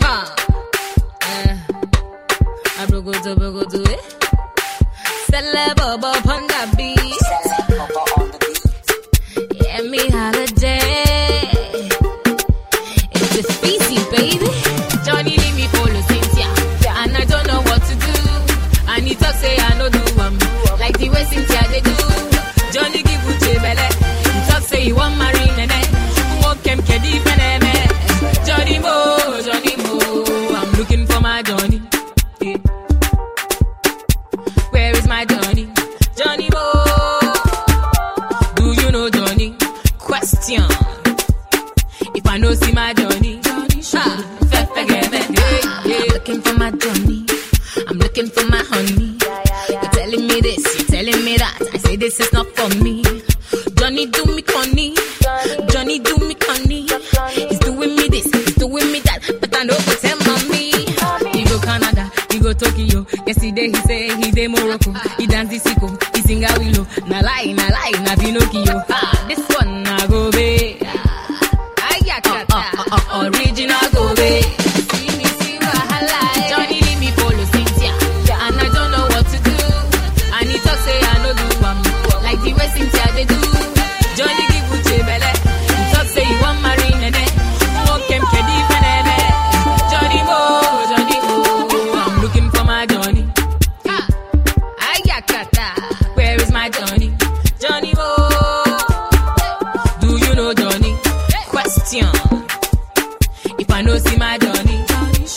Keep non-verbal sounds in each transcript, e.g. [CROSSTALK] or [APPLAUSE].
ha. Eh. Abrogodo, brogodo, eh. Celebo, on the beat. Yeah, me holiday. It's the my Johnny? Johnny Mo. Do you know Johnny? Question. If I know see my Johnny, ah, forget me. Yeah, [LAUGHS] yeah. Looking for my Johnny. I'm looking for my honey. You're telling me this, you're telling me that. I say this is not for me. Johnny do me conny. Johnny do me conny. He's doing me this, he's doing me that. But I know what's him mommy. He go Canada, he go Tokyo. Yesterday he say he dey Morocco. He dance the sicko, he sing. Na lie, na lie, na Pinocchio. Ah, this one na go be. Ayakata, original go be. If I know see my Johnny,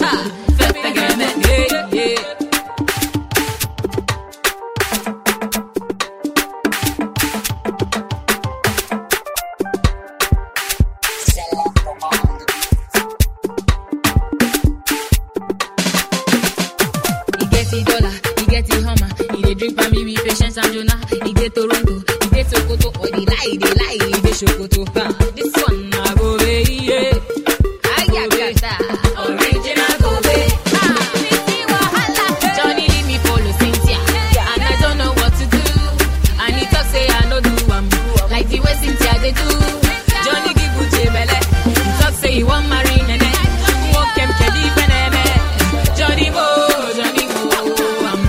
ah, fe- forget me, yeah, yeah. Get the dollar,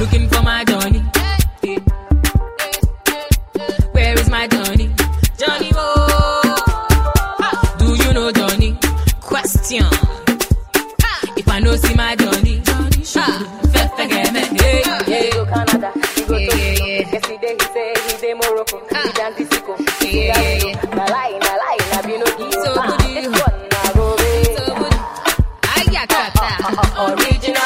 looking for my Johnny. Where is my Johnny? Johnny Mo, do you know Johnny? Question. If I know see my Johnny, ah, fe- forget me. Yeah, He go Canada, he go Yeah, yeah, yeah. Yesterday he say he dey Morocco. Ah. He dance the sicko, he sing Yeah, yeah, willow. Na lie, na lie, na Pinocchio. So Ah, good, this one na go be. So good. Ayakata. Original